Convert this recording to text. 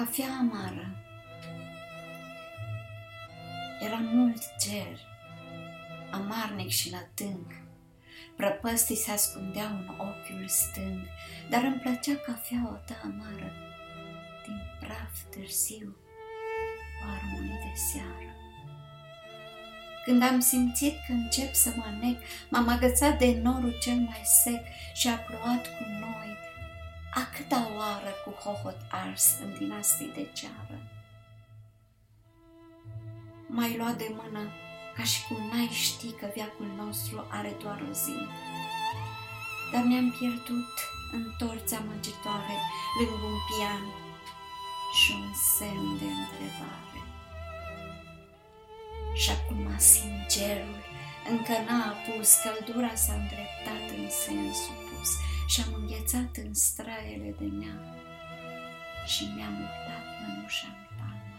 Cafea amară. Era mult ger, amarnic și lătânc. Prăpăstii se ascundeau în ochiul stâng, dar îmi plăcea cafeaua ta amară, din praf târziu, o armonie de seară. Când am simțit că încep să mă nec, m-am agățat de norul cel mai sec și a plouat cu noi, a câta oară cu hohot ars în dinastii de ceară. M-ai luat de mână ca și cum n-ai ști că viacul nostru are doar o zi. Dar ne-am pierdut în torți amăgitoare lângă un pian și un semn de întrebare. Și acum sincerul încă n-a apus, căldura s-a îndreptat în sensul pus și am înghețat în straiele de neam și mi-am urtat mănușa mea.